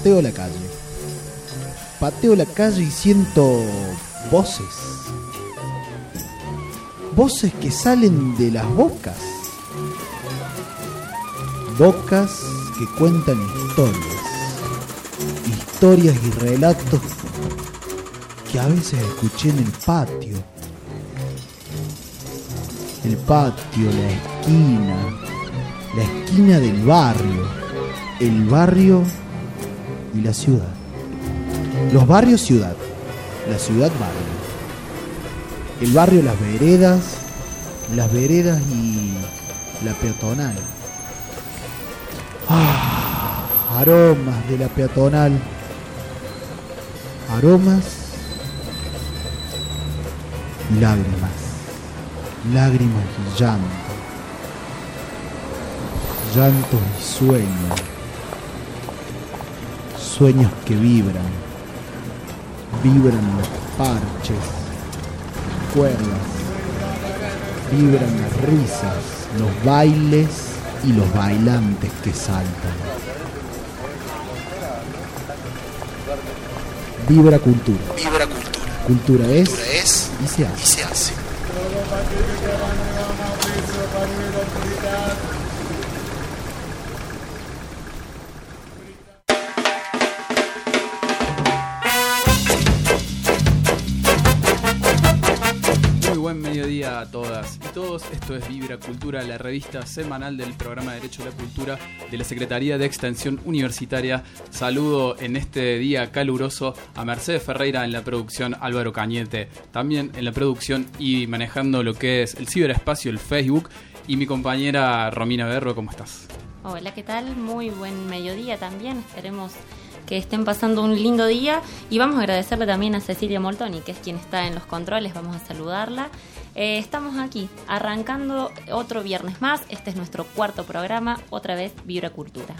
pateo la calle. Pateo la calle y siento voces. Voces que salen de las bocas. Bocas que cuentan historias. Historias y relatos que a veces escuché en el patio. El patio, la esquina, la esquina del barrio, el barrio la ciudad. Los barrios ciudad, la ciudad barrio. El barrio las veredas, las veredas y la peatonal. Ah, aromas de la peatonal. Aromas y lágrimas. Lágrimas y llanto. Llantos y sueños. Sueños que vibran. Vibran los parches, cuerdas. Vibran las risas, los bailes y los bailantes que saltan. Vibra cultura. Vibra Cultura. Cultura es, Cultura es y se hace. y se mediodía a todas y todos. Esto es Vibra Cultura, la revista semanal del programa Derecho a la Cultura de la Secretaría de Extensión Universitaria. Saludo en este día caluroso a Mercedes Ferreira en la producción, Álvaro Cañete también en la producción y manejando lo que es el ciberespacio, el Facebook. Y mi compañera Romina Berro, ¿cómo estás? Hola, ¿qué tal? Muy buen mediodía también. Esperemos que estén pasando un lindo día y vamos a agradecerle también a Cecilia Moltoni, que es quien está en los controles. Vamos a saludarla. Eh, estamos aquí arrancando otro viernes más. Este es nuestro cuarto programa, otra vez Vibra Cultura.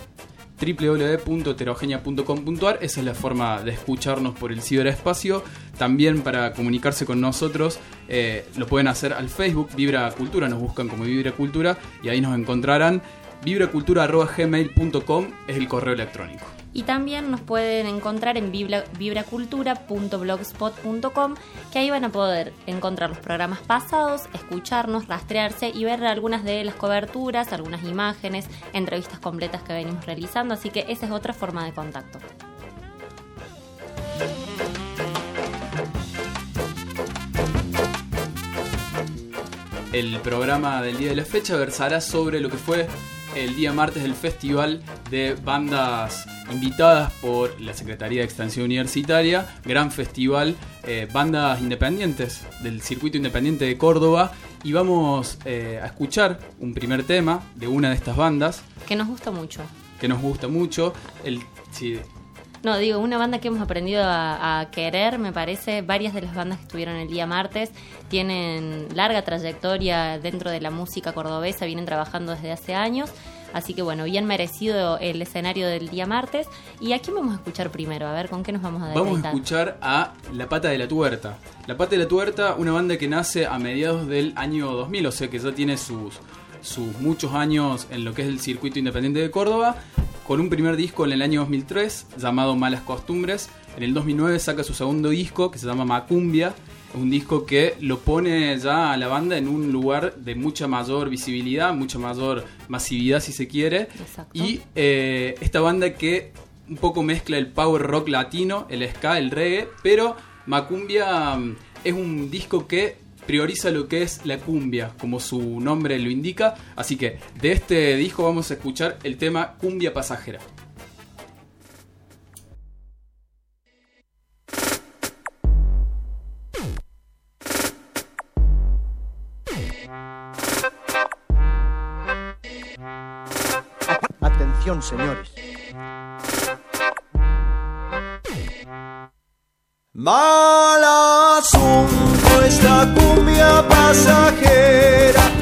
www.heterogenia.com.ar Esa es la forma de escucharnos por el ciberespacio. También para comunicarse con nosotros eh, lo pueden hacer al Facebook, Vibra Cultura, nos buscan como Vibra Cultura y ahí nos encontrarán. vibracultura.gmail.com es el correo electrónico. Y también nos pueden encontrar en vibra- vibracultura.blogspot.com, que ahí van a poder encontrar los programas pasados, escucharnos, rastrearse y ver algunas de las coberturas, algunas imágenes, entrevistas completas que venimos realizando. Así que esa es otra forma de contacto. El programa del día de la fecha versará sobre lo que fue el día martes del festival de bandas invitadas por la Secretaría de Extensión Universitaria, gran festival, eh, bandas independientes del circuito independiente de Córdoba y vamos eh, a escuchar un primer tema de una de estas bandas Que nos gusta mucho. que nos gusta mucho. El, sí, No, digo, una banda que hemos aprendido a, querer, me parece. Varias de las bandas que estuvieron el día martes tienen larga trayectoria dentro de la música cordobesa, vienen trabajando desde hace años. Así que bueno, bien merecido el escenario del día martes. ¿Y a quién vamos a escuchar primero? A ver, ¿con qué nos vamos a Vamos a escuchar a La Pata de la Tuerta. La Pata de la Tuerta, una banda que nace a mediados del año 2000, o sea que ya tiene sus, sus muchos años en lo que es el circuito independiente de Córdoba, con un primer disco en el año 2003 llamado Malas Costumbres. En el 2009 saca su segundo disco que se llama Macumbia. Un disco que lo pone ya a la banda en un lugar de mucha mayor visibilidad, mucha mayor masividad si se quiere. Exacto. Y eh, esta banda que un poco mezcla el power rock latino, el ska, el reggae, pero Macumbia mm, es un disco que prioriza lo que es la cumbia, como su nombre lo indica. Así que de este disco vamos a escuchar el tema Cumbia Pasajera. Atención, señores. Mal asunto esta cumbia pasajera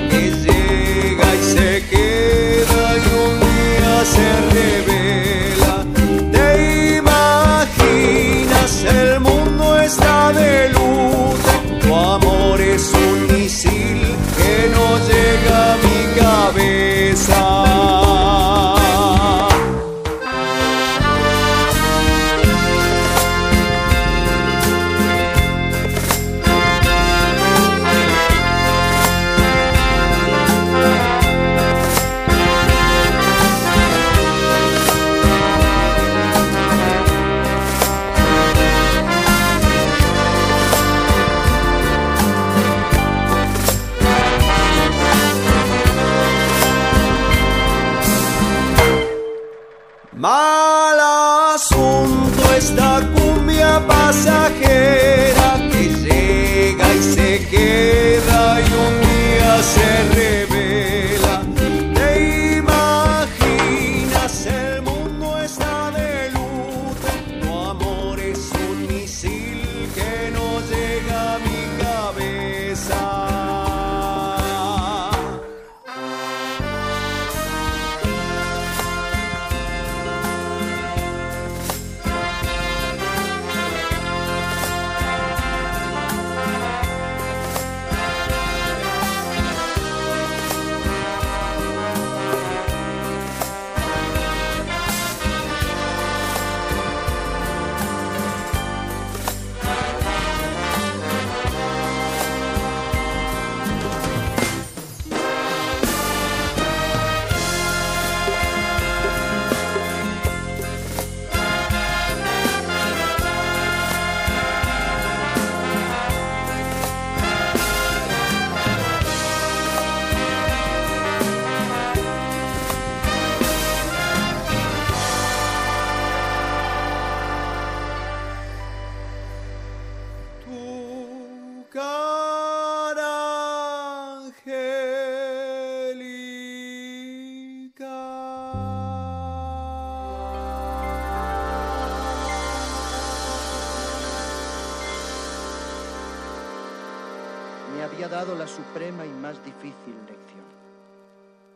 me había dado la suprema y más difícil lección.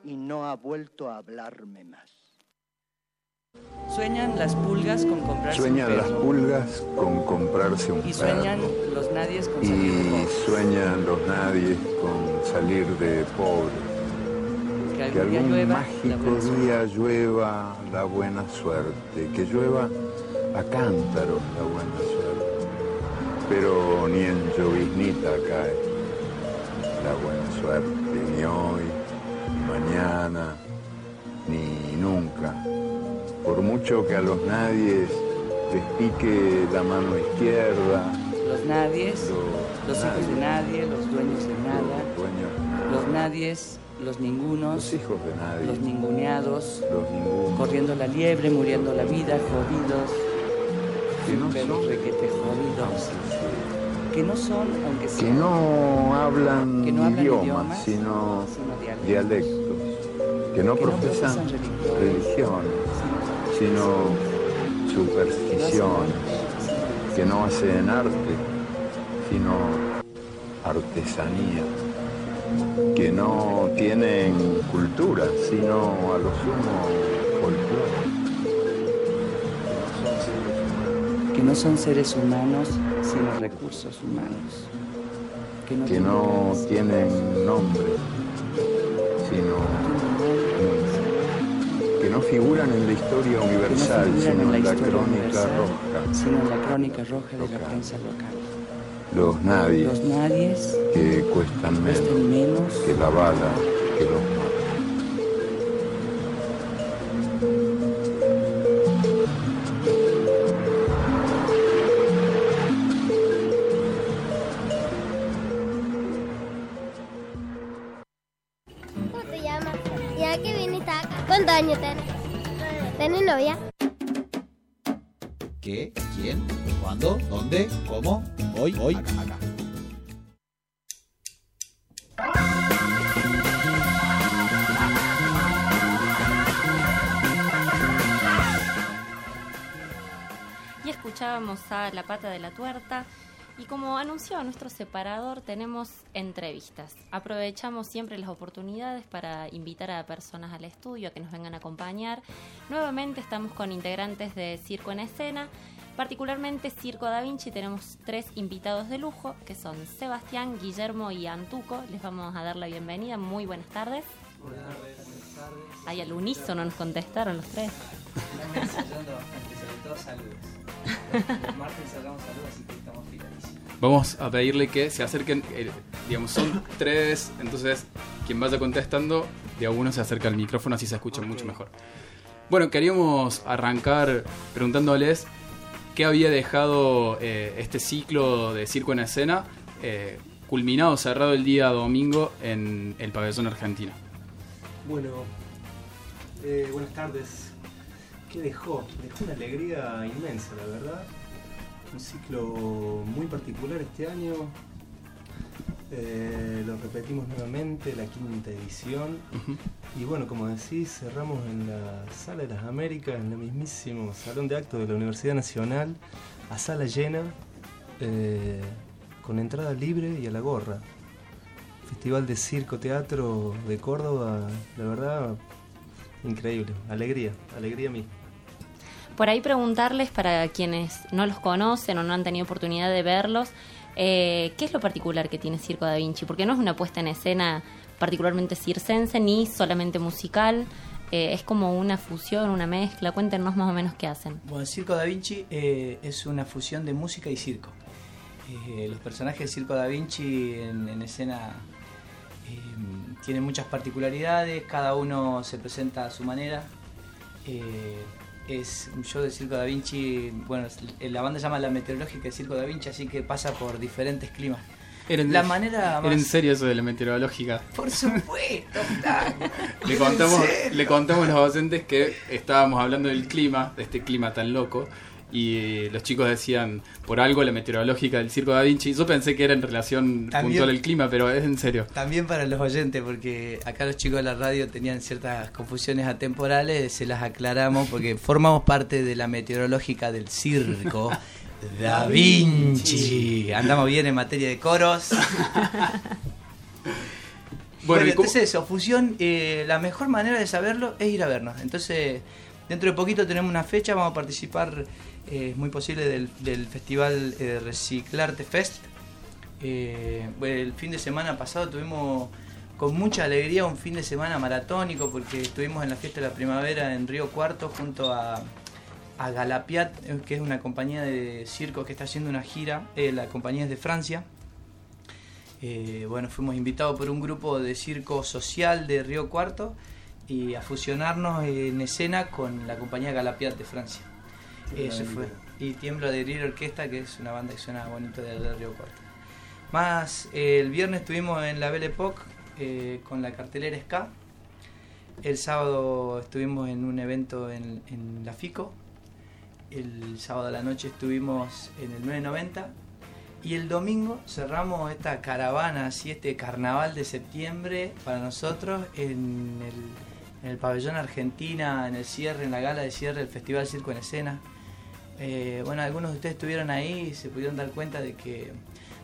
Y no ha vuelto a hablarme más. Sueñan las pulgas con comprarse Sueñan un las perro. pulgas con comprarse un Y perro. sueñan los nadies con salir de Y pobres. sueñan los nadies con salir de pobre. Que Que algún día llueva mágico día llueva la buena suerte. Que llueva a cántaros la buena suerte. Pero ni en lloviznita cae la buena suerte. Ni hoy, ni mañana, ni nunca. Por mucho que a los nadies les pique la mano izquierda, Los nadies, los, los hijos de nadie, los dueños de nada, los dueños de nada, los nadies, los ningunos, los hijos de nadie, los ninguneados, los ningunos, corriendo la liebre, muriendo la vida, jodidos, que no son, requete jodidos, que no son, aunque que no hablan, que no hablan idiomas, idiomas, sino sino dialectos, dialectos, que no que no profesan sino sino supersticiones, que no hacen arte, sino artesanía, que no tienen cultura, sino a lo sumo folclore. Que no son seres humanos, humanos, sino recursos humanos, que no, que tienen no cabeza, tienen nombre, sino que no figuran en la historia no universal, sino en la crónica roja. sino en la crónica roja de la prensa local. Los nadies Los nadies que cuestan menos cuestan menos que la bala que los mata. Nuestro separador, tenemos entrevistas. Aprovechamos siempre las oportunidades para invitar a personas al estudio a que nos vengan a acompañar. Nuevamente estamos con integrantes de Circo en Escena, particularmente Circo Da Vinci. Tenemos tres invitados de lujo, que son Sebastián, Guillermo y Antuco. Les vamos a dar la bienvenida. Muy buenas tardes. Ahí al unísono nos contestaron los tres. Estamos ensayando bastante, sobre todo saludos. Martes ensayamos saludos, así que estamos. Vamos a pedirle que se acerquen, eh, digamos, son tres, entonces quien vaya contestando, de a uno se acerca al micrófono, así se escucha mucho mejor. Bueno, queríamos arrancar preguntándoles qué había dejado eh, este ciclo de circo en escena, eh, culminado, cerrado el día domingo en el pabellón argentino. Bueno, buenas tardes. ¿Qué dejó? Dejó una alegría inmensa, la verdad. Un ciclo muy particular este año. Eh, lo repetimos nuevamente, la quinta edición. Y bueno, como decís, cerramos en la Sala de las Américas, en el mismísimo Salón de Actos de la Universidad Nacional, a sala llena, eh, con entrada libre y a la gorra. Festival de Circo Teatro de Córdoba, la verdad, increíble. Alegría, alegría a mí. Por ahí preguntarles para quienes no los conocen o no han tenido oportunidad de verlos, eh, ¿qué es lo particular que tiene Circo da Vinci? Porque no es una puesta en escena particularmente circense ni solamente musical, eh, es como una fusión, una mezcla. Cuéntenos más o menos qué hacen. Bueno, Circo da Vinci eh, es una fusión de música y circo. Los personajes de Circo da Vinci en, en escena tienen muchas particularidades, cada uno se presenta a su manera. Es un show de Circo da Vinci, bueno, la banda se llama La Meteorológica de Circo da Vinci, así que pasa por diferentes climas. Era en, La manera era en más- serio eso de la meteorológica. Por supuesto. Le contamos, le contamos a los docentes que estábamos hablando del clima, de este clima tan loco, y los chicos decían, por algo la meteorológica del Circo da Vinci. Yo pensé que era en relación También- puntual al clima, pero es en serio. También para los oyentes, porque acá los chicos de la radio tenían ciertas confusiones atemporales, se las aclaramos porque formamos parte de la meteorológica del circo Da Vinci. Andamos bien en materia de coros. Bueno, ¿y cómo- entonces eso, fusión, eh, la mejor manera de saberlo es ir a vernos. Entonces, dentro de poquito tenemos una fecha, vamos a participar, es muy posible, del, del festival eh, Reciclarte Fest. Eh, el fin de semana pasado tuvimos con mucha alegría un fin de semana maratónico porque estuvimos en la fiesta de la primavera en Río Cuarto junto a, Galapiat, eh, que es una compañía de circo que está haciendo una gira. eh, la compañía es de Francia. Eh, bueno, fuimos invitados por un grupo de circo social de Río Cuarto y a fusionarnos en escena con la compañía Galapiat de Francia. De fue. Y Tiembla de Lira Orquesta, que es una banda que suena bonito de, de Río Cuarto. Más, eh, el viernes estuvimos en la Belle Époque eh, con la cartelera Ska. El sábado estuvimos en un evento en, en la FICO. El sábado a la noche estuvimos en el 990. Y el domingo cerramos esta caravana, así este carnaval de septiembre para nosotros en el, en el pabellón Argentina, en el cierre, en la gala de cierre del Festival Circo en Escena. Eh, bueno, algunos de ustedes estuvieron ahí y se pudieron dar cuenta de que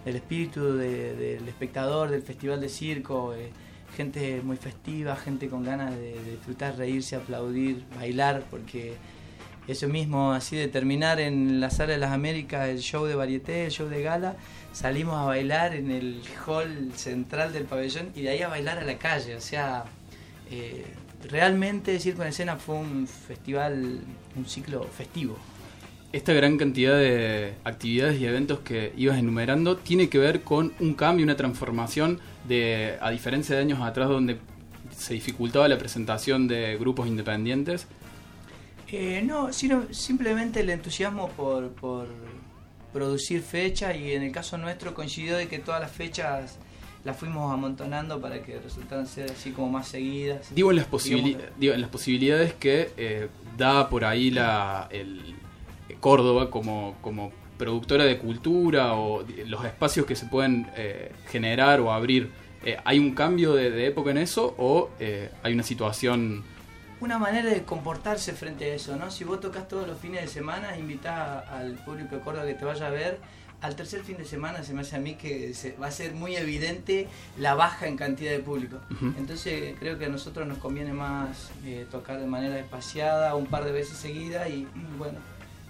del espíritu de- del espectador del Festival de Circo, eh, gente muy festiva, gente con ganas de, de disfrutar, reírse, aplaudir, bailar, porque eso mismo, así de terminar en la sala de las Américas el show de varieté, el show de gala, salimos a bailar en el hall central del pabellón y de ahí a bailar a la calle, o sea, eh, realmente Circo en Escena fue un festival, un ciclo festivo. Esta gran cantidad de actividades y eventos que ibas enumerando tiene que ver con un cambio, una transformación de, a diferencia de años atrás donde se dificultaba la presentación de grupos independientes. Eh, no, sino simplemente el entusiasmo por, por producir fechas y en el caso nuestro coincidió de que todas las fechas las fuimos amontonando para que resultaran ser así como más seguidas. Digo en las, digo, en las posibilidades que eh, da por ahí la, el, Córdoba como, como productora de cultura o los espacios que se pueden eh, generar o abrir. Eh, ¿Hay un cambio de, de época en eso o eh, hay una situación... una manera de comportarse frente a eso, ¿no? Si vos tocas todos los fines de semana, invitás al público de Córdoba que te vaya a ver. Al tercer fin de semana se me hace a mí que se- va a ser muy evidente la baja en cantidad de público. Entonces creo que a nosotros nos conviene más eh, tocar de manera espaciada, un par de veces seguida y bueno,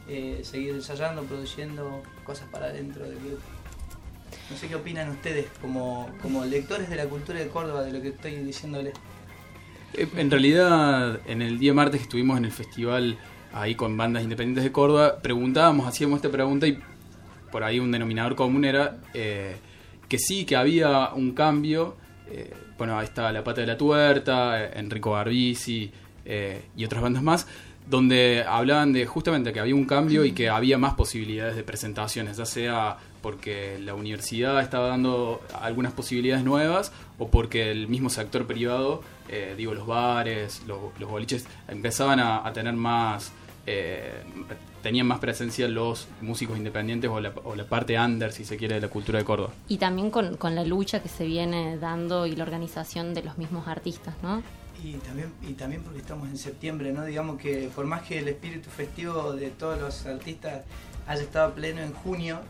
eh, seguir ensayando, produciendo cosas para adentro del grupo. No sé qué opinan ustedes como, como lectores de la cultura de Córdoba de lo que estoy diciéndoles. Eh, En realidad, en el día martes que estuvimos en el festival ahí con bandas independientes de Córdoba, preguntábamos, hacíamos esta pregunta y por ahí un denominador común era eh, que sí, que había un cambio. eh, bueno, ahí está La Pata de la Tuerta, eh, Enrico Barbisi eh, y otras bandas más, donde hablaban de justamente que había un cambio y que había más posibilidades de presentaciones, ya sea porque la universidad estaba dando algunas posibilidades nuevas o porque el mismo sector privado, eh, digo los bares, los, boliches, empezaban a, a tener más eh, tenían más presencia los músicos independientes o la, o la parte under, si se quiere, de la cultura de Córdoba. Y también con, con la lucha que se viene dando y la organización de los mismos artistas, ¿no? Y también, y también porque estamos en septiembre, ¿no? Digamos que por más que el espíritu festivo de todos los artistas haya estado pleno en junio,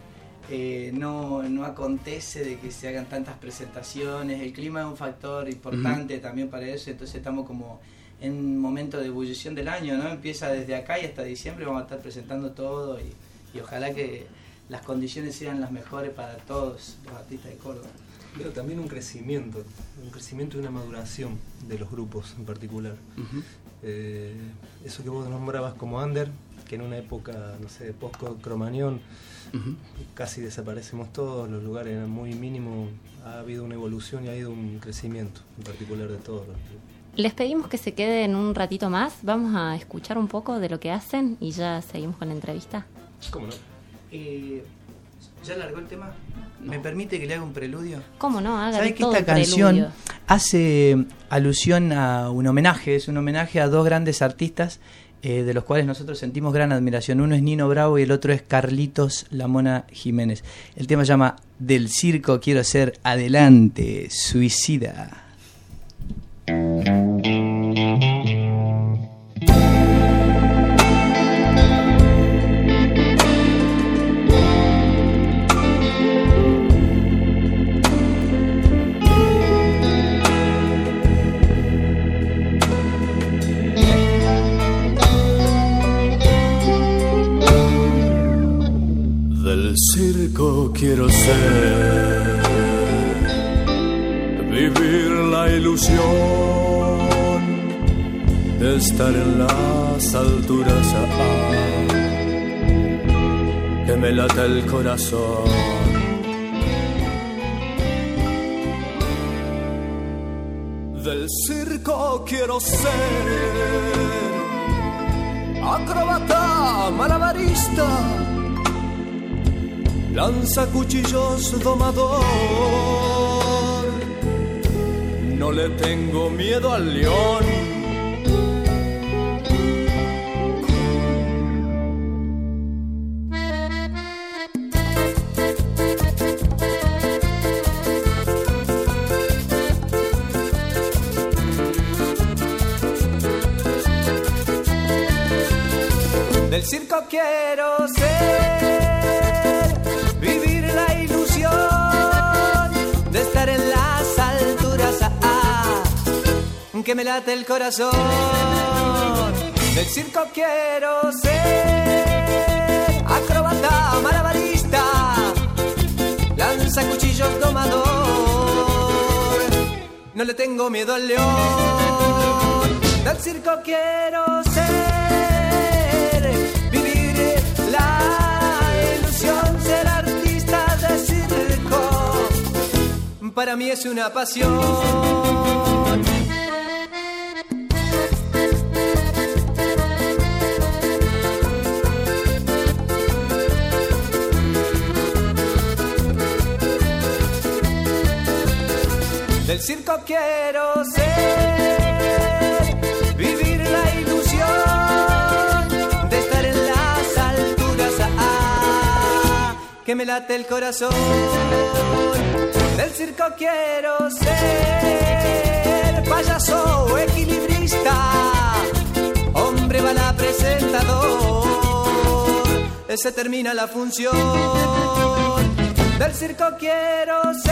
eh, no, no acontece de que se hagan tantas presentaciones. El clima es un factor importante también para eso, entonces estamos como en un momento de ebullición del año, ¿no? Empieza desde acá y hasta diciembre vamos a estar presentando todo y, y ojalá que las condiciones sean las mejores para todos los artistas de Córdoba. Pero también un crecimiento, un crecimiento y una maduración de los grupos en particular. Eh, eso que vos nombrabas como under, que en una época, no sé, post-cromañón, casi desaparecemos todos, los lugares eran muy mínimos, ha habido una evolución y ha habido un crecimiento en particular de todos los grupos. Les pedimos que se queden un ratito más, vamos a escuchar un poco de lo que hacen y ya seguimos con la entrevista. ¿Cómo no? Eh, ¿Ya largó el tema? ¿Me permite que le haga un preludio? ¿Cómo no? Haga ¿Sabe que esta canción preludio. hace alusión a un homenaje? Es un homenaje a dos grandes artistas eh, de los cuales nosotros sentimos gran admiración. Uno es Nino Bravo y el otro es Carlitos Lamona Jiménez. El tema se llama Del circo quiero ser adelante, suicida. Circo quiero ser, vivir la ilusión de estar en las alturas, ah, que me lata el corazón. Del circo quiero ser, acróbata, malabarista lanza cuchillos domador. No le tengo miedo al león. Del circo quiero que me late el corazón. Del circo quiero ser, acróbata, malabarista, lanza cuchillos domador. No le tengo miedo al león. Del circo quiero ser, vivir la ilusión, ser artista de circo. Para mí es una pasión. Del circo quiero ser, vivir la ilusión de estar en las alturas, ah, que me late el corazón. Del circo quiero ser, payaso equilibrista, hombre bala presentador, se termina la función. Del circo quiero ser,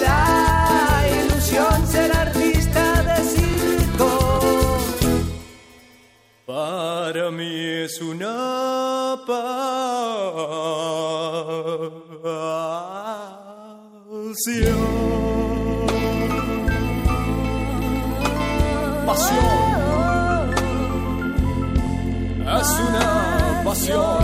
la ilusión, ser artista de circo. Para mí es una pasión. Pasión. Es una pasión.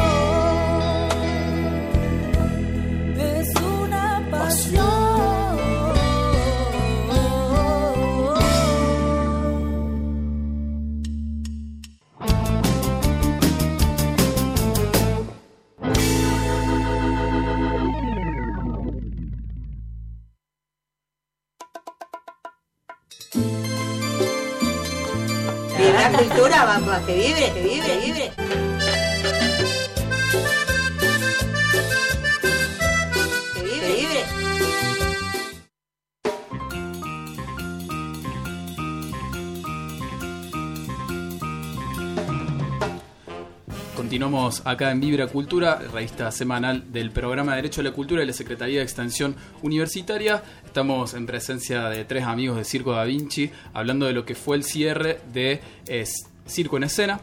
Acá en Vibra Cultura, revista semanal del programa de Derecho a la Cultura de la Secretaría de Extensión Universitaria. Estamos en presencia de tres amigos de Circo Da Vinci, hablando de lo que fue el cierre de es, Circo en Escena,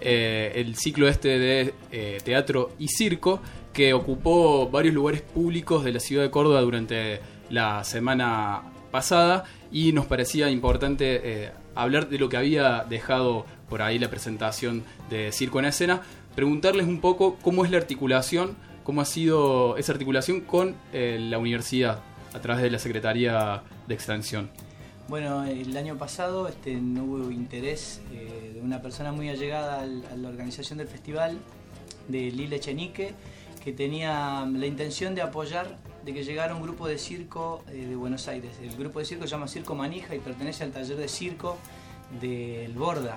eh, el ciclo este de eh, teatro y circo, que ocupó varios lugares públicos de la ciudad de Córdoba durante la semana pasada. Y nos parecía importante eh, hablar de lo que había dejado por ahí la presentación de Circo en Escena, preguntarles un poco cómo es la articulación, cómo ha sido esa articulación con eh, la universidad a través de la Secretaría de Extensión. Bueno, el año pasado este, no hubo interés eh, de una persona muy allegada al- a la organización del festival, de Lila Chenique, que tenía la intención de apoyar de que llegara un grupo de circo eh, de Buenos Aires. El grupo de circo se llama Circo Manija y pertenece al taller de circo del Borda.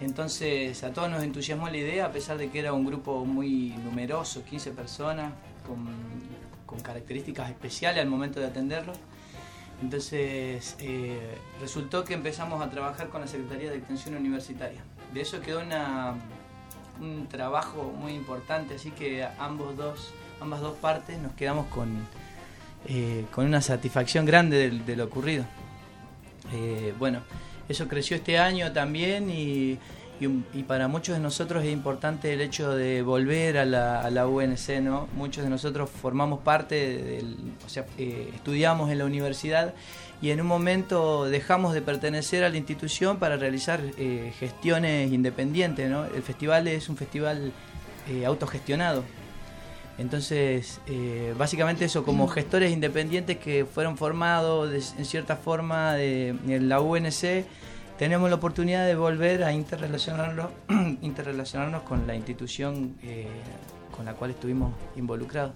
Entonces a todos nos entusiasmó la idea, a pesar de que era un grupo muy numeroso, 15 personas, con, características especiales al momento de atenderlo. Entonces eh, resultó que empezamos a trabajar con la Secretaría de Extensión Universitaria. De eso quedó una, un trabajo muy importante, así que ambos dos, ambas dos partes nos quedamos con, eh, con una satisfacción grande de, de lo ocurrido. Eh, bueno, eso creció este año también y, y para muchos de nosotros es importante el hecho de volver a la, a la UNC, ¿no? Muchos de nosotros formamos parte del, o sea, eh, estudiamos en la universidad y en un momento dejamos de pertenecer a la institución para realizar eh, gestiones independientes, ¿no? El festival es un festival eh, autogestionado. Entonces, eh, básicamente eso, como gestores independientes que fueron formados de- en cierta forma de, en la UNC, tenemos la oportunidad de volver a interrelacionarnos, interrelacionarnos con la institución eh, con la cual estuvimos involucrados.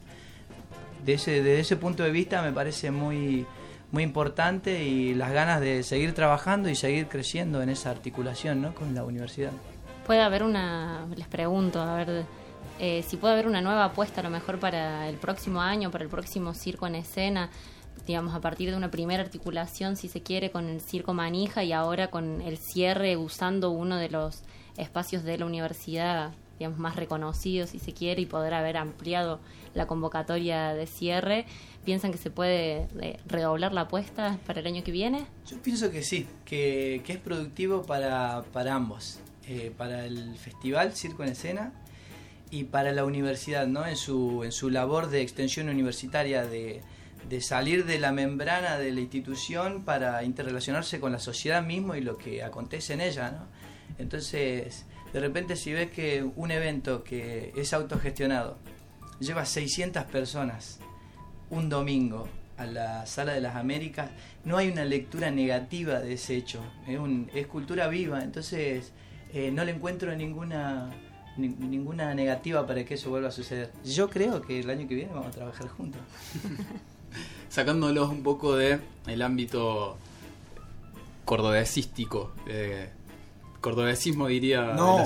De ese, desde ese punto de vista me parece muy, muy importante y las ganas de seguir trabajando y seguir creciendo en esa articulación ¿no? con la universidad. Puede haber una, les pregunto, a ver eh, si puede haber una nueva apuesta a lo mejor para el próximo año, para el próximo circo en escena, digamos, a partir de una primera articulación, si se quiere, con el circo Manija y ahora con el cierre usando uno de los espacios de la universidad, digamos, más reconocidos, si se quiere, y poder haber ampliado la convocatoria de cierre. ¿Piensan que se puede eh, redoblar la apuesta para el año que viene? Yo pienso que sí, que, es productivo para, para ambos, eh, para el festival Circo en Escena y para la universidad, ¿no? En su, en su labor de extensión universitaria, de, de salir de la membrana de la institución para interrelacionarse con la sociedad mismo y lo que acontece en ella, ¿no? Entonces, de repente si ves que un evento que es autogestionado lleva 600 personas un domingo a la Sala de las Américas, no hay una lectura negativa de ese hecho, es, cultura viva, entonces eh, no le encuentro ninguna, ni- ninguna negativa para que eso vuelva a suceder. Yo creo que el año que viene vamos a trabajar juntos. Sacándolos un poco de el ámbito cordobesístico, eh, cordobesismo diría... No.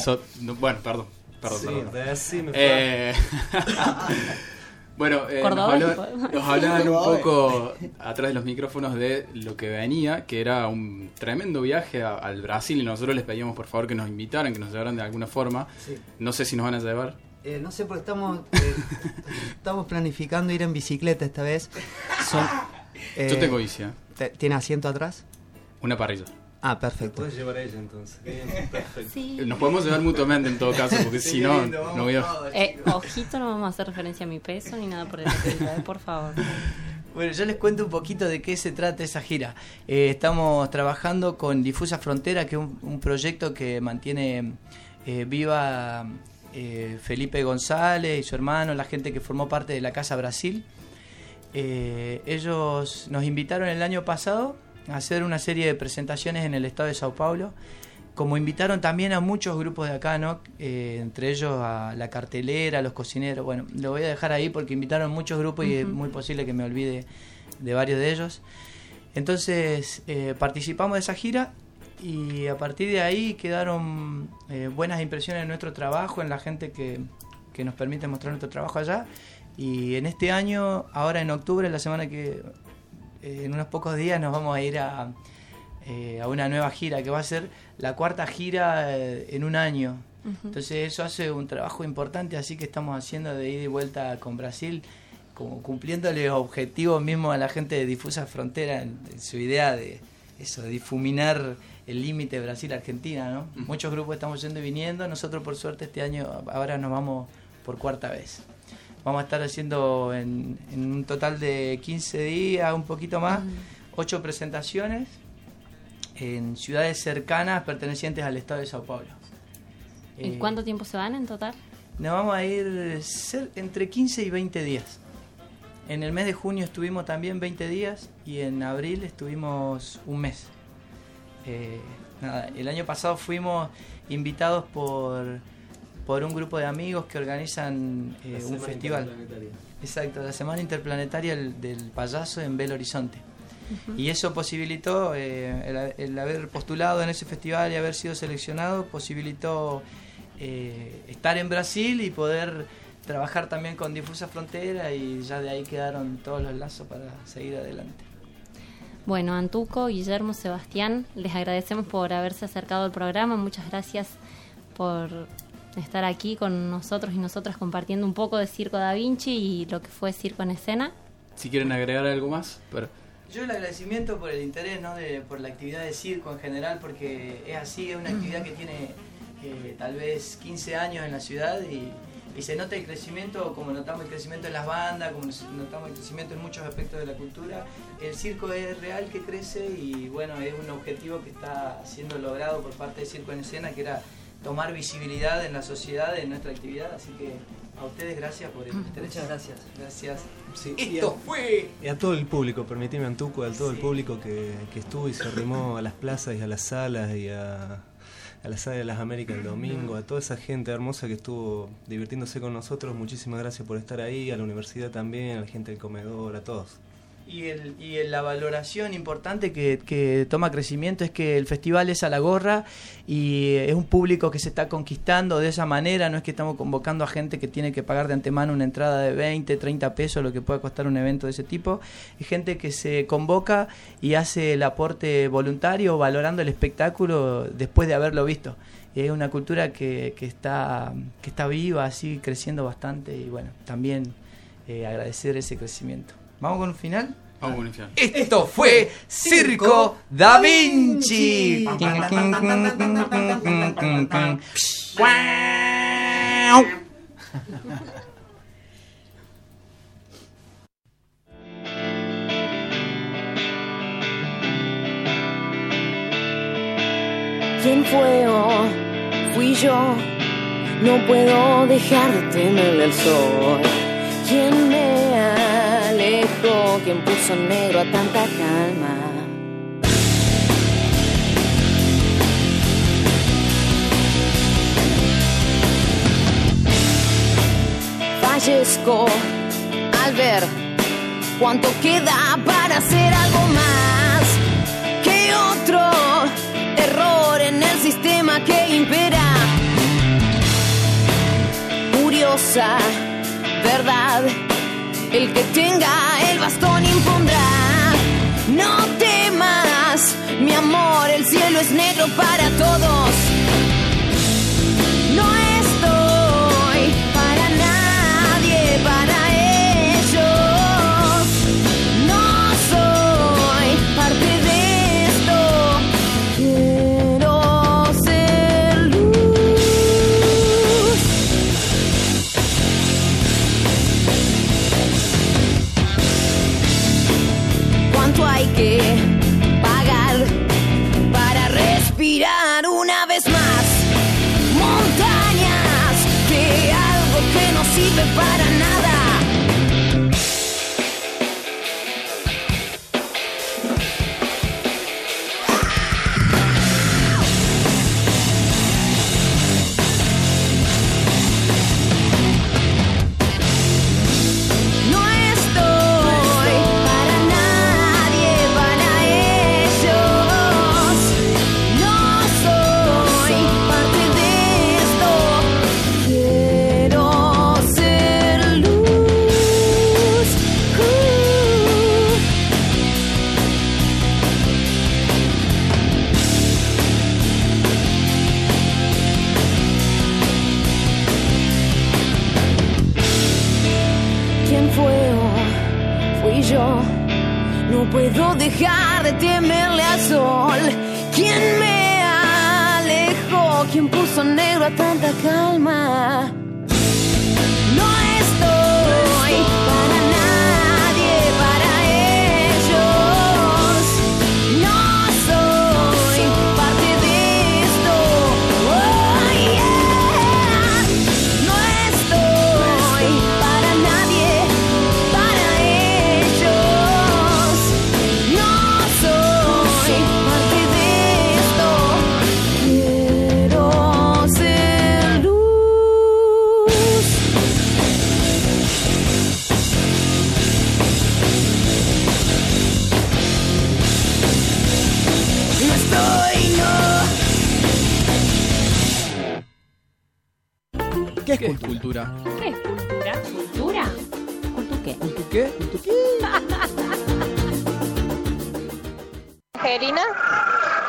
bueno, perdón. perdón, Sí, perdón. decime, Eh, bueno, eh, nos, Cordobés, habla- nos hablaban un poco atrás de los micrófonos de lo que venía, que era un tremendo viaje a- al Brasil y nosotros les pedíamos por favor que nos invitaran, que nos llevaran de alguna forma. Sí. No sé si nos van a llevar. Eh, no sé, porque estamos, eh, estamos planificando ir en bicicleta esta vez. Son, eh, Yo tengo bici, ¿eh? te- ¿Tiene asiento atrás? Una parrilla. Ah, perfecto. Puedes llevar a ella entonces. Bien, perfecto. Sí. Nos podemos llevar mutuamente en todo caso, porque si no, no voy a... Eh, ojito, no vamos a hacer referencia a mi peso ni nada por el estilo, eh, por favor. Bueno, yo les cuento un poquito de qué se trata esa gira. Eh, estamos trabajando con Difusa Frontera, que es un, un proyecto que mantiene eh, viva eh, Felipe González y su hermano, la gente que formó parte de la Casa Brasil. Eh, ellos nos invitaron el año pasado a hacer una serie de presentaciones en el estado de Sao Paulo. Como invitaron también a muchos grupos de acá, ¿no? Eh, entre ellos a la cartelera, a los cocineros. Bueno, lo voy a dejar ahí porque invitaron muchos grupos y es muy posible que me olvide de varios de ellos. Entonces eh, participamos de esa gira y a partir de ahí quedaron eh, buenas impresiones de nuestro trabajo, en la gente que, que nos permite mostrar nuestro trabajo allá. Y en este año, ahora en octubre, la semana que, eh, en unos pocos días, nos vamos a ir a, eh, a una nueva gira, que va a ser la cuarta gira eh, en un año. Entonces eso hace un trabajo importante, así que estamos haciendo de ida y vuelta con Brasil, como cumpliéndole objetivos mismos a la gente de Difusa Frontera en, en su idea de eso, de difuminar el límite Brasil-Argentina, ¿no? Muchos grupos estamos yendo y viniendo, nosotros por suerte este año ahora nos vamos por cuarta vez. Vamos a estar haciendo en, en un total de 15 días, un poquito más, ocho presentaciones en ciudades cercanas pertenecientes al estado de Sao Paulo. ¿En Eh, cuánto tiempo se van en total? Nos vamos a ir entre 15 y 20 días. En el mes de junio estuvimos también 20 días y en abril estuvimos un mes. Eh, nada, el año pasado fuimos invitados por, por un grupo de amigos que organizan eh, La un Semana festival. Interplanetaria. Exacto, la Semana Interplanetaria del, del Payaso en Belo Horizonte. Y eso posibilitó, eh, el, el haber postulado en ese festival y haber sido seleccionado, posibilitó eh, estar en Brasil y poder trabajar también con Difusa Frontera y ya de ahí quedaron todos los lazos para seguir adelante. Bueno, Antuco, Guillermo, Sebastián, les agradecemos por haberse acercado al programa. Muchas gracias por estar aquí con nosotros y nosotras compartiendo un poco de Circo Da Vinci y lo que fue Circo en Escena. Si quieren agregar algo más, pero Yo el agradecimiento por el interés, ¿no? de, por la actividad de circo en general, porque es así, es una actividad que tiene eh, tal vez 15 años en la ciudad y, y se nota el crecimiento, como notamos el crecimiento en las bandas, como notamos el crecimiento en muchos aspectos de la cultura. El circo es real que crece y bueno, es un objetivo que está siendo logrado por parte de Circo en Escena, que era tomar visibilidad en la sociedad de nuestra actividad, así que a ustedes gracias por el interés. Muchas gracias. Gracias. y Esto a- fue... Y a todo el público, permitime Antuco, a todo el Sí. público que, que estuvo y se arrimó a las plazas y a las salas y a, a la sala de las Américas el domingo, a toda esa gente hermosa que estuvo divirtiéndose con nosotros, muchísimas gracias por estar ahí, a la universidad también, a la gente del comedor, a todos. Y, el, y la valoración importante que, que toma crecimiento es que el festival es a la gorra y es un público que se está conquistando de esa manera, no es que estamos convocando a gente que tiene que pagar de antemano una entrada de 20, 30 pesos, lo que pueda costar un evento de ese tipo, es gente que se convoca y hace el aporte voluntario valorando el espectáculo después de haberlo visto. Es una cultura que, que está, que está viva, así creciendo bastante y bueno, también eh, agradecer ese crecimiento. ¿Vamos con un final? vamos con un final. Esto fue Circo Da Vinci. ¿Quién fue o fui yo? No puedo dejar de temerle al sol. ¿Quién me alejó? ¿Quién puso negro a tanta calma? Fallezco al ver cuánto queda para hacer algo más que otro error en el sistema que impera. Curiosa verdad, el que tenga el bastón impondrá. No temas, mi amor, el cielo es negro para todos. yo no puedo dejar de temerle al sol. ¿Quién me alejó? ¿Quién puso negro a tanta calma? No estoy para ¿Qué es ¿Qué es cultura? cultura? ¿Qué es cultura? ¿Cultura? ¿Cultu qué? ¿Cultu qué? ¿Cultu qué? Angelina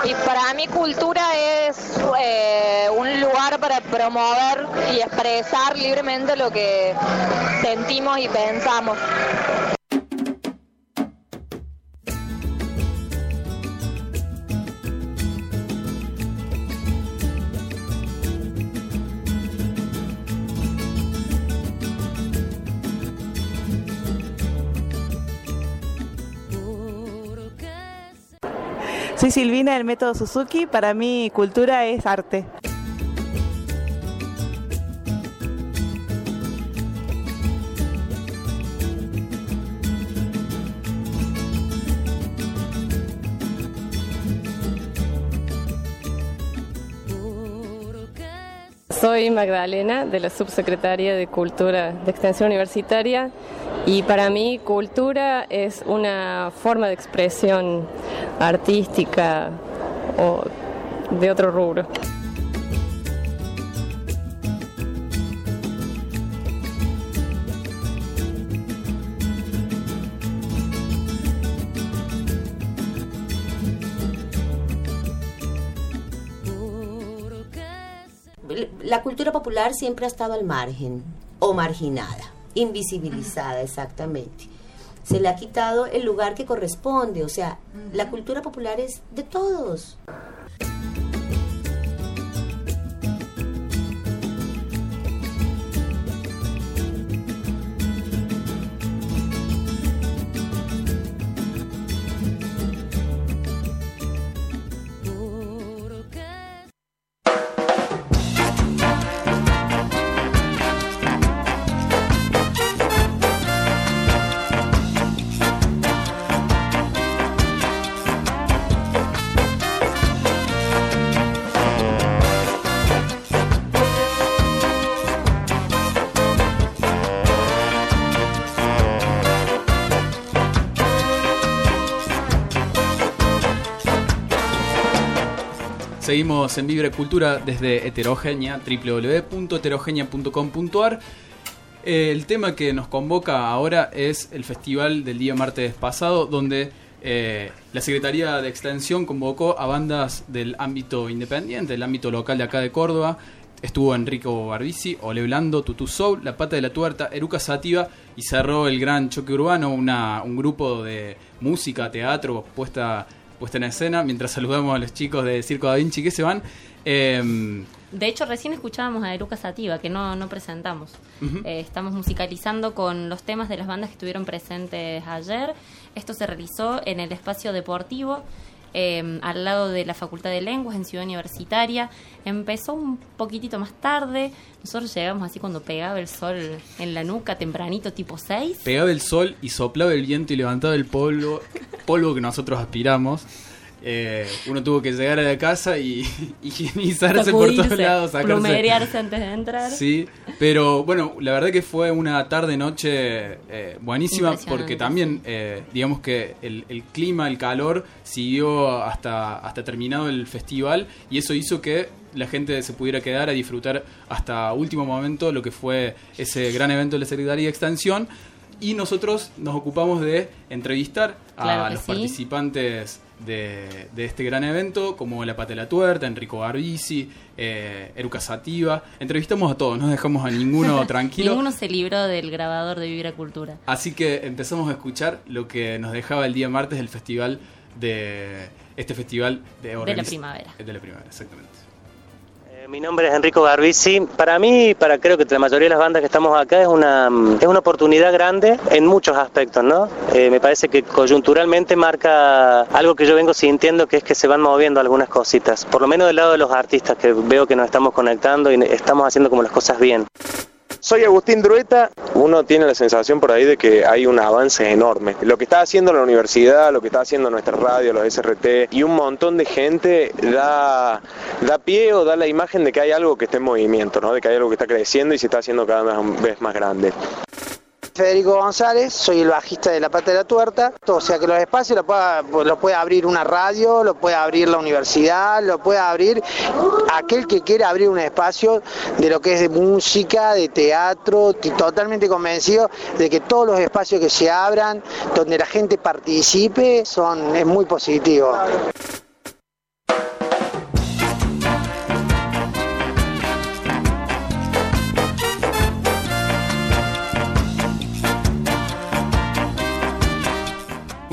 y para mí cultura es eh, un lugar para promover y expresar libremente lo que sentimos y pensamos. Soy Silvina del método Suzuki. Para mí, cultura es arte. Soy Magdalena, de la Subsecretaría de Cultura de Extensión Universitaria, y para mí cultura es una forma de expresión artística o de otro rubro. La cultura popular siempre ha estado al margen o marginada, invisibilizada exactamente. Se le ha quitado el lugar que corresponde, o sea, la cultura popular es de todos. Seguimos en Vibre Cultura desde Heterogenia, www.heterogenia.com.ar. El tema que nos convoca ahora es el festival del día martes pasado, donde eh, la Secretaría de Extensión convocó a bandas del ámbito independiente, del ámbito local de acá de Córdoba. Estuvo Enrico Barbisi, Ole Blando, Tutu Soul, La Pata de la Tuerta, Eruca Sativa y cerró el Gran Choque Urbano, una, un grupo de música, teatro, puesta, puesta en escena, mientras saludamos a los chicos de Circo Da Vinci que se van. Em, De hecho, recién escuchábamos a Eruca Sativa, que no, no presentamos. Eh, estamos musicalizando con los temas de las bandas que estuvieron presentes ayer. Esto se realizó en el espacio deportivo, eh, al lado de la Facultad de Lenguas, en Ciudad Universitaria. Empezó un poquitito más tarde. Nosotros llegamos así cuando pegaba el sol en la nuca, tempranito, tipo 6. pegaba el sol y soplaba el viento y levantaba el polvo, polvo que nosotros aspiramos. Eh, uno tuvo que llegar a la casa y higienizarse por todos lados, sacarse. antes de entrar. Sí, pero bueno, la verdad que fue una tarde-noche eh, buenísima porque también, eh, digamos que el, el clima, el calor siguió hasta, hasta terminado el festival y eso hizo que la gente se pudiera quedar a disfrutar hasta último momento lo que fue ese gran evento de la Secretaría de Extensión y nosotros nos ocupamos de entrevistar Claro a los sí. participantes de, de este gran evento, como La Pata de la Tuerta, Enrico Barbisi, eh, Eruca Sativa. Entrevistamos a todos, no dejamos a ninguno tranquilo. Ninguno se libró del grabador de Vibra Cultura. Así que empezamos a escuchar lo que nos dejaba el día martes del festival de este festival de, De la primavera. De la primavera, exactamente. Mi nombre es Enrico Garbisi. Para mí, para creo que la mayoría de las bandas que estamos acá es una es una oportunidad grande en muchos aspectos, ¿no? Eh, me parece que coyunturalmente marca algo que yo vengo sintiendo que es que se van moviendo algunas cositas, por lo menos del lado de los artistas que veo que nos estamos conectando y estamos haciendo como las cosas bien. Soy Agustín Drueta. Uno tiene la sensación por ahí de que hay un avance enorme. Lo que está haciendo la universidad, lo que está haciendo nuestra radio, los SRT y un montón de gente da, da pie o da la imagen de que hay algo que está en movimiento, ¿no? de que hay algo que está creciendo y se está haciendo cada vez más grande. Federico González, soy el bajista de La Pata de la Tuerta, o sea que los espacios los puede, abrir una radio, lo puede abrir la universidad, lo puede abrir aquel que quiera abrir un espacio de lo que es de música, de teatro, y totalmente convencido de que todos los espacios que se abran, donde la gente participe, son, es muy positivo.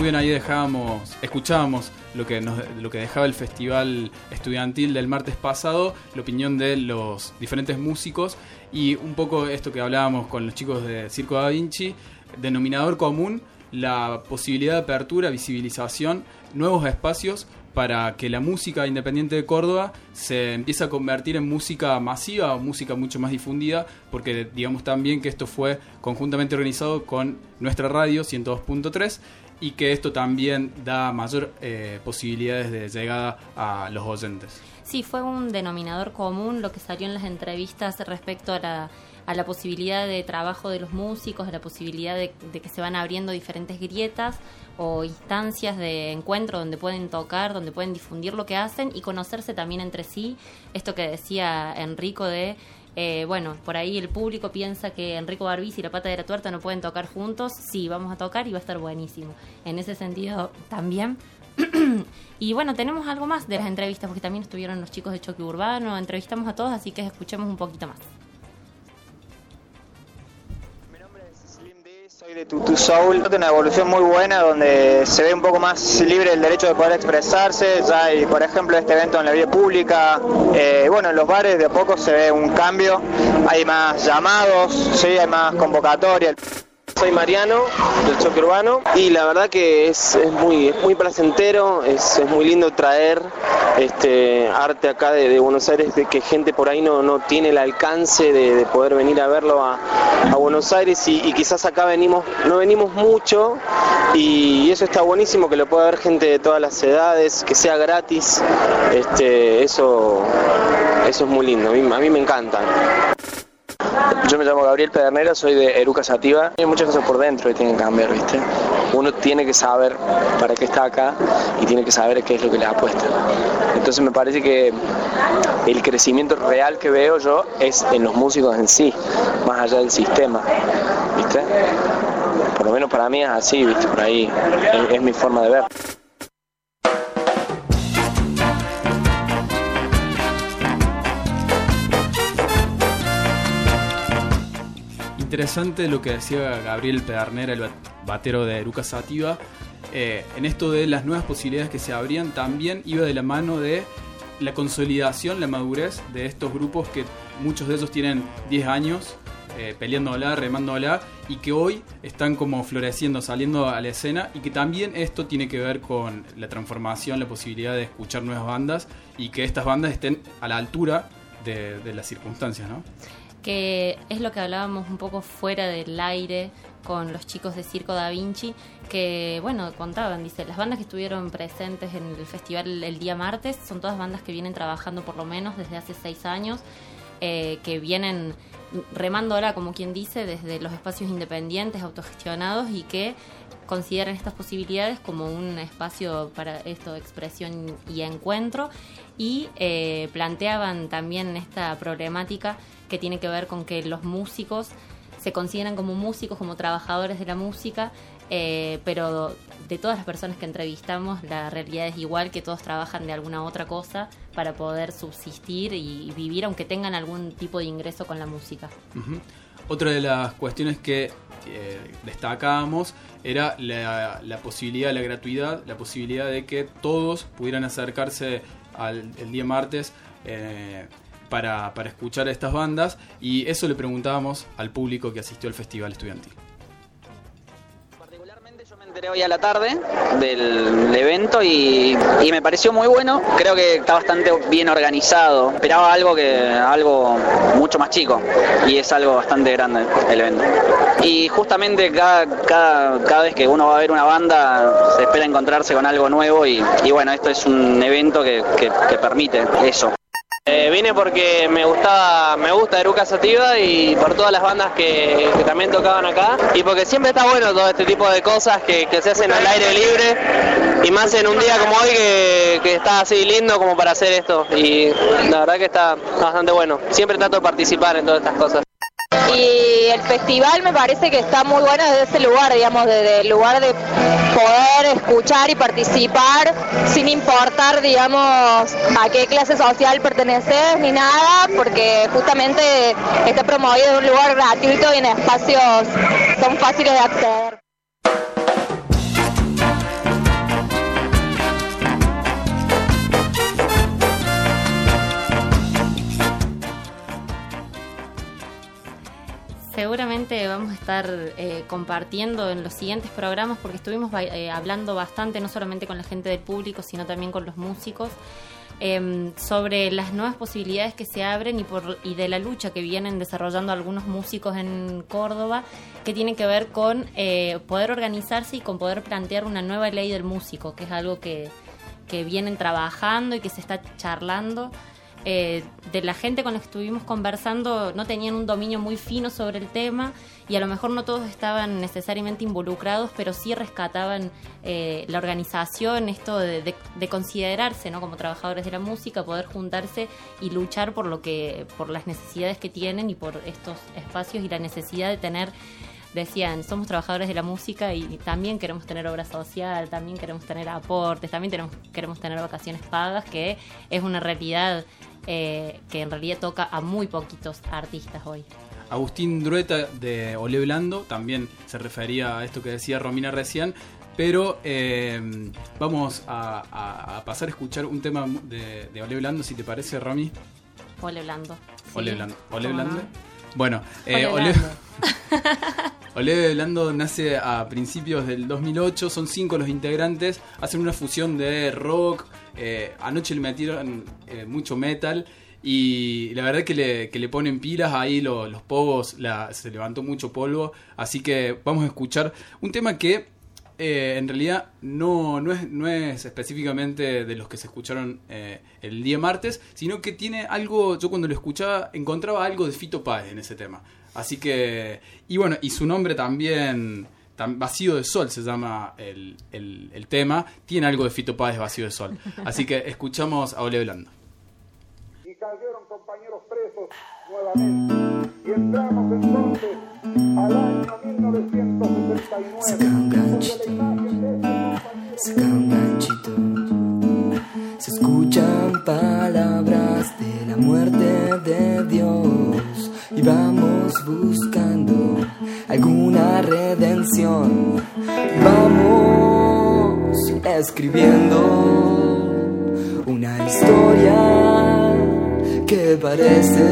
Bien, ahí dejábamos, escuchábamos lo que, lo que dejaba el festival estudiantil del martes pasado, la opinión de los diferentes músicos y un poco esto que hablábamos con los chicos de Circo Da Vinci, denominador común, la posibilidad de apertura, visibilización, nuevos espacios para que la música independiente de Córdoba se empiece a convertir en música masiva música mucho más difundida, porque digamos también que esto fue conjuntamente organizado con nuestra radio 102.3 y que esto también da mayor eh, posibilidades de llegada a los oyentes. Sí, fue un denominador común lo que salió en las entrevistas respecto a la, posibilidad de trabajo de los músicos, a la posibilidad de, de, que se van abriendo diferentes grietas o instancias de encuentro donde pueden tocar, donde pueden difundir lo que hacen y conocerse también entre sí. Esto que decía Enrico de eh, bueno, por ahí el público piensa que Enrico Barbis y la pata de la tuerta no pueden tocar juntos. Sí, vamos a tocar y va a estar buenísimo. En ese sentido también. y bueno, tenemos algo más de las entrevistas, porque también estuvieron los chicos de Choque Urbano, entrevistamos a todos, así que escuchemos un poquito más. De Tutu Soul, una evolución muy buena donde se ve un poco más libre el derecho de poder expresarse. Ya hay, por ejemplo, este evento en la vía pública. Eh, bueno, en los bares de a poco se ve un cambio. Hay más llamados, sí, hay más convocatorias. Soy Mariano, del Choque Urbano, y la verdad que es, es muy, es muy placentero, es, es, muy lindo traer este arte acá de, Buenos Aires, de que gente por ahí no, no tiene el alcance de, de poder venir a verlo a, Buenos Aires y, y, quizás acá venimos, no venimos mucho y eso está buenísimo, que lo pueda ver gente de todas las edades, que sea gratis, este, eso, eso es muy lindo, a mí, a mí me encanta. Yo me llamo Gabriel Pedernera, soy de Eruca Sativa. Hay muchas cosas por dentro que tienen que cambiar, ¿viste? Uno tiene que saber para qué está acá y tiene que saber qué es lo que le apuesta. Entonces me parece que el crecimiento real que veo yo es en los músicos en sí, más allá del sistema, ¿viste? Por lo menos para mí es así, ¿viste? Por ahí es, es mi forma de ver. Interesante lo que decía Gabriel Pedernera, el batero de Eruca Sativa. Eh, en esto de las nuevas posibilidades que se abrían, también iba de la mano de la consolidación, la madurez de estos grupos que muchos de ellos tienen 10 años eh, peleándola, remándola y que hoy están como floreciendo, saliendo a la escena y que también esto tiene que ver con la transformación, la posibilidad de escuchar nuevas bandas y que estas bandas estén a la altura de, de las circunstancias, ¿no? Que es lo que hablábamos un poco fuera del aire con los chicos de Circo Da Vinci, que, bueno, contaban, dice, las bandas que estuvieron presentes en el festival el día martes son todas bandas que vienen trabajando por lo menos desde hace seis años, eh, que vienen remando ahora, como quien dice, desde los espacios independientes, autogestionados y que consideran estas posibilidades como un espacio para esto de expresión y encuentro y eh, planteaban también esta problemática que tiene que ver con que los músicos se consideran como músicos, como trabajadores de la música eh, pero de todas las personas que entrevistamos, la realidad es igual que todos trabajan de alguna otra cosa para poder subsistir y vivir, aunque tengan algún tipo de ingreso con la música. Otra de las cuestiones que eh, destacábamos era la, la posibilidad, la gratuidad, la posibilidad de que todos pudieran acercarse al el día martes eh, para, para escuchar a estas bandas y eso le preguntábamos al público que asistió al festival estudiantil. Enteré hoy a la tarde del evento y, me pareció muy bueno. Creo que está bastante bien organizado. Esperaba algo que algo mucho más chico y es algo bastante grande el evento. Y justamente cada, cada, cada vez que uno va a ver una banda se espera encontrarse con algo nuevo y, bueno, esto es un evento que- que permite eso. Eh, vine porque me gustaba, me gusta Eruca Sativa y por todas las bandas que, también tocaban acá y porque siempre está bueno todo este tipo de cosas que, se hacen al aire libre y más en un día como hoy que está así lindo como para hacer esto y la verdad que está bastante bueno. Siempre trato de participar en todas estas cosas. El festival me parece que está muy bueno desde ese lugar, digamos, desde el lugar de poder escuchar y participar sin importar, digamos, a qué clase social perteneces ni nada, porque justamente está promovido en un lugar gratuito y en espacios son fáciles de acceder. Seguramente vamos a estar eh, compartiendo en los siguientes programas porque estuvimos eh, hablando bastante, no solamente con la gente del público, sino también con los músicos, em, sobre las nuevas posibilidades que se abren y, por, y de la lucha que vienen desarrollando algunos músicos en Córdoba, que tiene que ver con eh, poder organizarse y con poder plantear una nueva ley del músico, que es algo que, que vienen trabajando y que se está charlando eh, de la gente con la que estuvimos conversando no tenían un dominio muy fino sobre el tema y a lo mejor no todos estaban necesariamente involucrados, pero sí rescataban eh, la organización, esto de, de- de considerarse ¿no? como trabajadores de la música, poder juntarse y luchar por lo que, por las necesidades que tienen y por estos espacios y la necesidad de tener decían, somos trabajadores de la música y también queremos tener obra social, también queremos tener aportes, también tenemos, queremos tener vacaciones pagas, que es una realidad eh, que en realidad toca a muy poquitos artistas hoy. Agustín Drueta de Ole Blando también se refería a esto que decía Romina recién, pero eh, vamos a, a- a pasar a escuchar un tema de, de Ole Blando, si te parece, Romy. Ole Blando. Ole Sí, Blando. Ole ¿cómo Blando. no? Bueno, eh, Blando. Ole Blando nace a principios del 2008, son cinco los integrantes, hacen una fusión de rock, eh, anoche le metieron eh, mucho metal y la verdad que le, que le ponen pilas ahí lo- los pogos, la- se levantó mucho polvo, así que vamos a escuchar un tema que eh, en realidad no, no, es, no es específicamente de los que se escucharon eh, el día martes, sino que tiene algo, yo cuando lo escuchaba encontraba algo de Fito Páez en ese tema. Así que, y bueno, y su nombre también, tam- Vacío de Sol se llama el, el- el tema, tiene algo de Fito Páez, Vacío de Sol. Así que escuchamos a Ole Blando. y cayeron compañeros presos nuevamente. Y entramos entonces al año 1969. Saca un ganchito, saca un ganchito. Se escuchan palabras de la muerte de Dios y vamos buscando alguna redención. Vamos escribiendo una historia que parece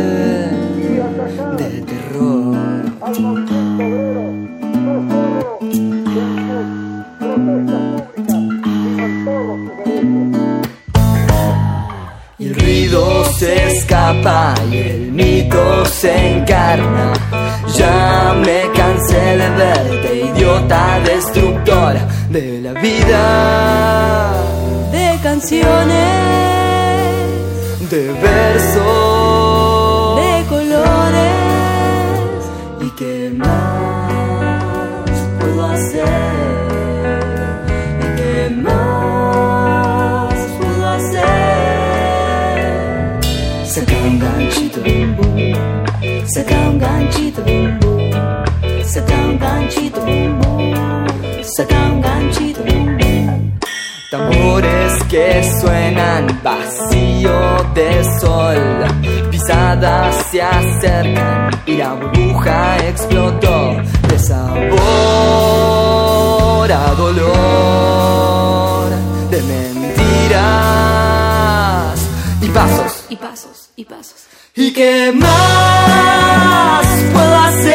de terror. Al movimiento obrero, no solo en sus protestas públicas, sino en todos sus derechos. Y el ruido se escapa y el mito se encarna. Ya me cansé de verte, idiota destructora de la vida. De canciones, de versos, Saca un ganchito, bum, bum. saca un ganchito, bum, bum. saca un ganchito, bum, bum. saca un ganchito. Tambores que suenan vacío de sol, pisadas se acercan y la burbuja explotó de sabor a dolor, de mentiras y pasos. Y pasos, y pasos. ¿Y qué más puedo hacer?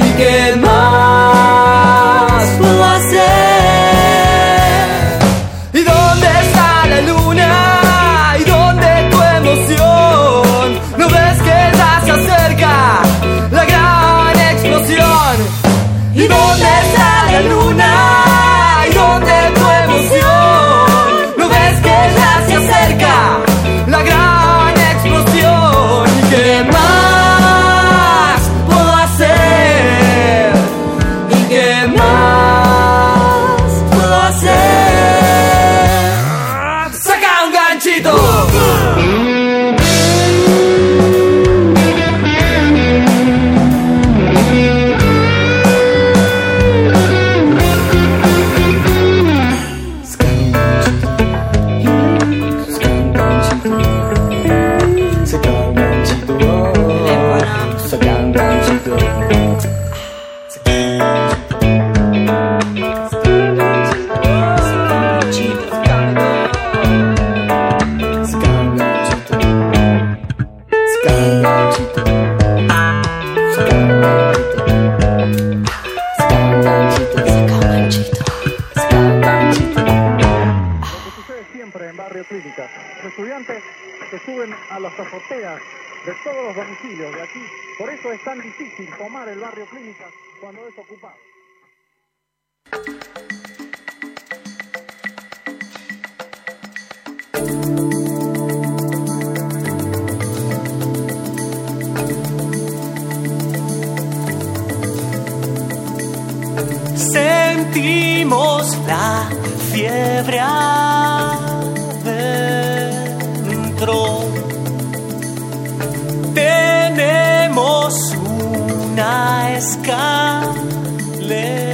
¿Y qué más es tan difícil tomar el Barrio Clínica cuando es ocupado. Sentimos la fiebre adentro. Tenemos una escalera.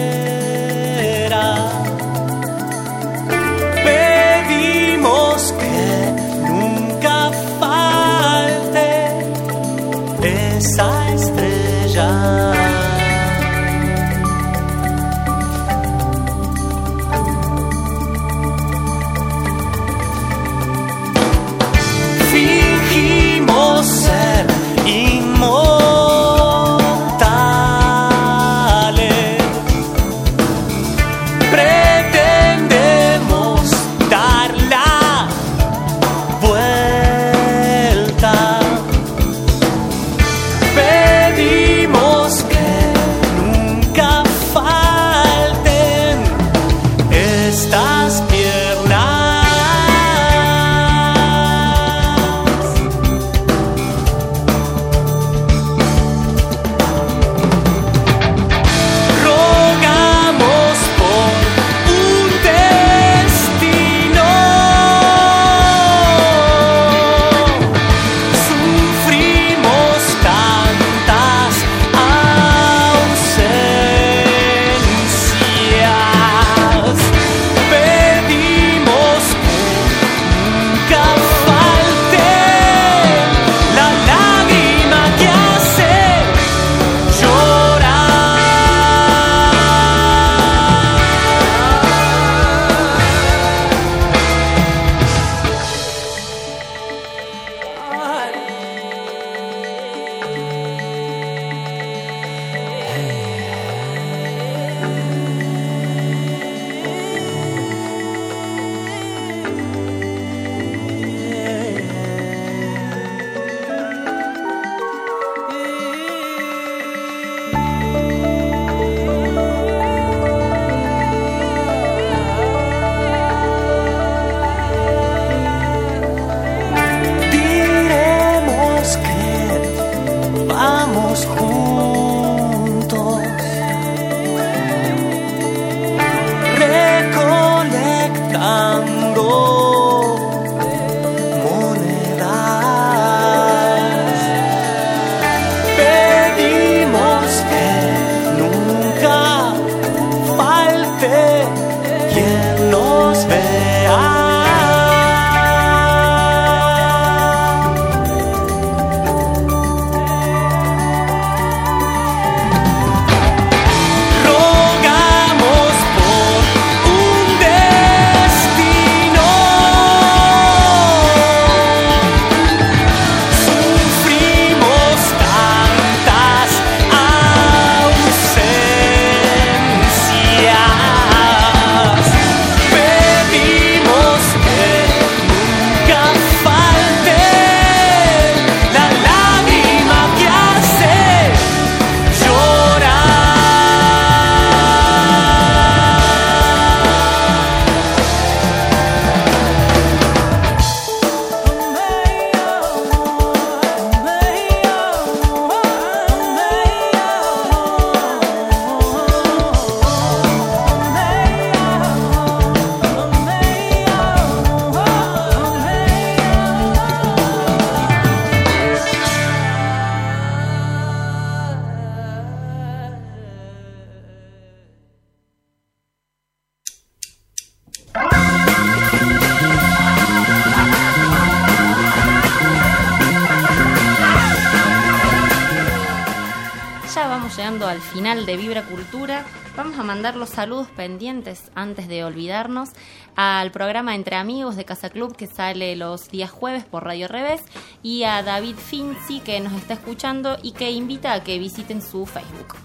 Saludos pendientes antes de olvidarnos al programa Entre Amigos de Casa Club que sale los días jueves por Radio Revés y a David Finzi que nos está escuchando y que invita a que visiten su Facebook.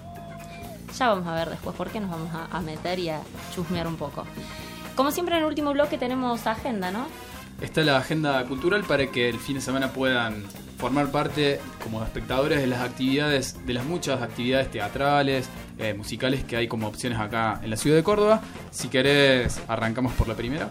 Ya vamos a ver después por qué nos vamos a, meter y a chusmear un poco. Como siempre en el último bloque tenemos agenda, ¿no? Está la agenda cultural para que el fin de semana puedan formar parte como espectadores de las actividades, de las muchas actividades teatrales, eh, musicales que hay como opciones acá en la ciudad de Córdoba. Si querés, arrancamos por la primera.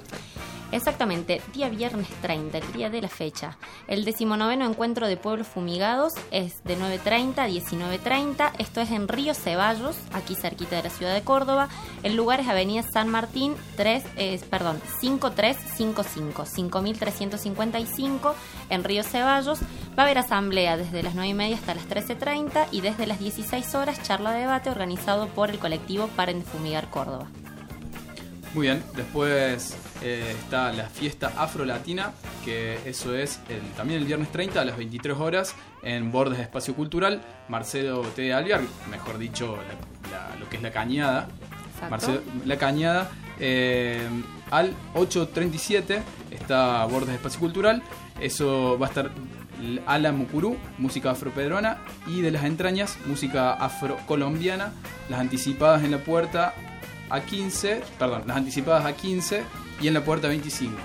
Exactamente, día viernes 30, el día de la fecha. El decimonoveno encuentro de pueblos fumigados es de 9.30 a 19.30. Esto es en Río Ceballos, aquí cerquita de la ciudad de Córdoba. El lugar es Avenida San Martín 3, eh, perdón, 5355, 5355 en Río Ceballos. Va a haber asamblea desde las 9 y media hasta las 13.30 y desde las 16 horas charla de debate organizado por el colectivo Paren de Fumigar Córdoba. Muy bien, después eh, está la fiesta afro-latina, que eso es el- también el viernes 30 a las 23 horas en Bordes de Espacio Cultural, Marcelo T. Alvear, mejor dicho, la- la- lo que es la cañada. Marcelo- la cañada. Eh, al 8.37 está Bordes de Espacio Cultural, eso va a estar Ala Mucurú, música afroperuana, y de las entrañas, música afrocolombiana, las anticipadas en la puerta a 15, perdón, las anticipadas a 15 y en la puerta 25.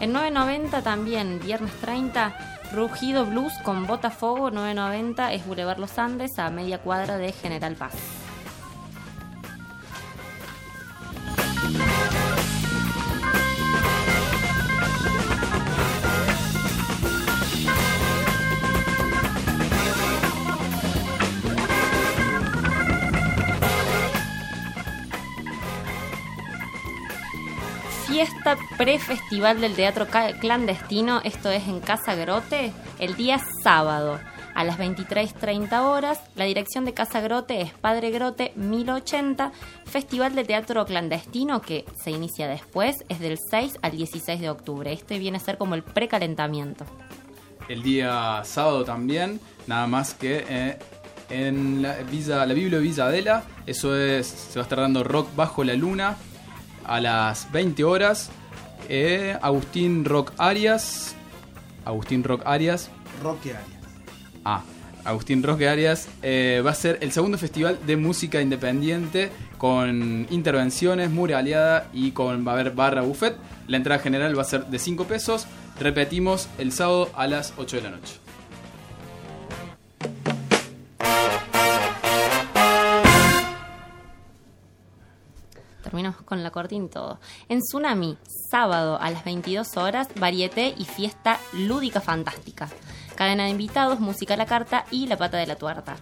En 9.90 también, viernes 30, Rugido Blues con Botafogo 9.90 es Boulevard Los Andes a media cuadra de General Paz. Fiesta pre-festival del teatro clandestino, esto es en Casa Grote, el día sábado a las 23.30 horas. La dirección de Casa Grote es Padre Grote 1080. Festival de teatro clandestino que se inicia después, es del 6 al 16 de octubre. Este viene a ser como el precalentamiento. El día sábado también, nada más que eh, en la, Villa, la Biblia de Villa Adela, eso es, se va a estar dando rock bajo la luna a las 20 horas. Eh, Agustín Rock Arias, Agustín Rock Arias, Roque Arias. Ah, Agustín Roque Arias eh, va a ser el segundo festival de música independiente con intervenciones, muraleada y con va a haber barra buffet. La entrada general va a ser de 5 pesos. Repetimos el sábado a las 8 de la noche. Con la cortina y todo. En Tsunami, sábado a las 22 horas, varieté y fiesta lúdica fantástica. Cadena de invitados, música a la carta y la pata de la tuerta.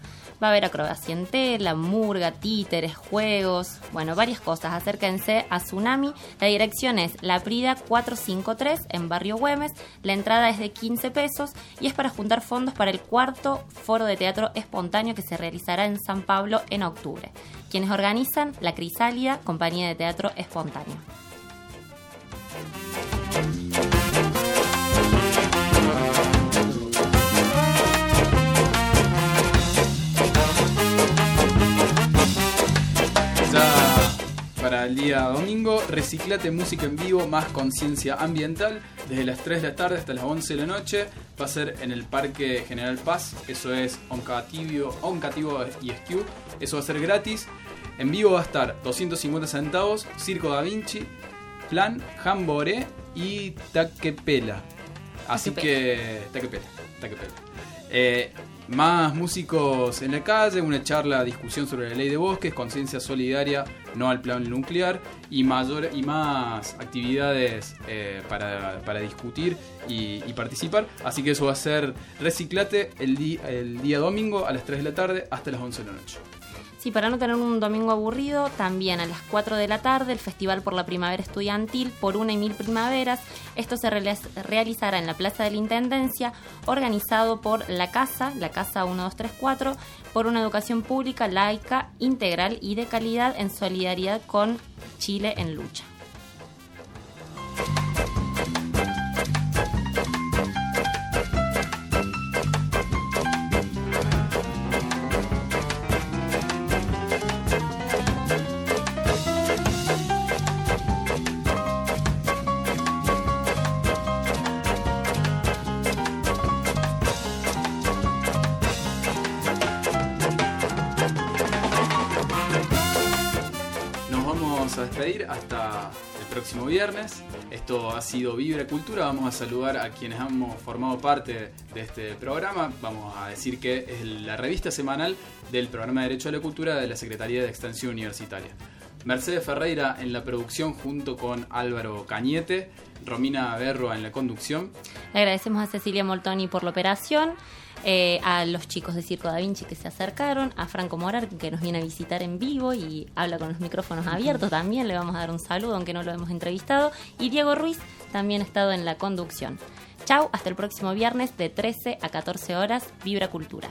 Va a haber acrobacia en tela, murga, títeres, juegos, bueno, varias cosas. Acérquense a Tsunami. La dirección es La Prida 453 en Barrio Güemes. La entrada es de 15 pesos y es para juntar fondos para el cuarto foro de teatro espontáneo que se realizará en San Pablo en octubre. Quienes organizan La Crisálida, compañía de teatro espontáneo. Para el día domingo, reciclate música en vivo más conciencia ambiental desde las 3 de la tarde hasta las 11 de la noche. Va a ser en el Parque General Paz, eso es Oncativo, Oncativo y Esquiu. Eso va a ser gratis. En vivo va a estar 250 centavos, Circo da Vinci, Plan, Jamboree y Taquepela. Así que. Taquepela. Taquepela. Eh, más músicos en la calle, una charla, discusión sobre la ley de bosques, conciencia solidaria, no al plan nuclear y mayor y más actividades eh, para, para discutir y, y participar. Así que eso va a ser Reciclate el, di- el día domingo a las 3 de la tarde hasta las 11 de la noche. Sí, para no tener un domingo aburrido, también a las 4 de la tarde el Festival por la Primavera Estudiantil por una y mil primaveras. Esto se realiz- realizará en la Plaza de la Intendencia, organizado por la Casa, la Casa 1234, por una educación pública, laica, integral y de calidad en solidaridad con Chile en lucha. Viernes. Esto ha sido Vibra Cultura. Vamos a saludar a quienes hemos formado parte de este programa. Vamos a decir que es la revista semanal del programa de Derecho a la Cultura de la Secretaría de Extensión Universitaria. Mercedes Ferreira en la producción junto con Álvaro Cañete, Romina Berro en la conducción. Le agradecemos a Cecilia Moltoni por la operación, eh, a los chicos de Circo Da Vinci que se acercaron, a Franco Morar que nos viene a visitar en vivo y habla con los micrófonos abiertos también, le vamos a dar un saludo aunque no lo hemos entrevistado, y Diego Ruiz también ha estado en la conducción. Chau, hasta el próximo viernes de 13 a 14 horas, Vibra Cultura.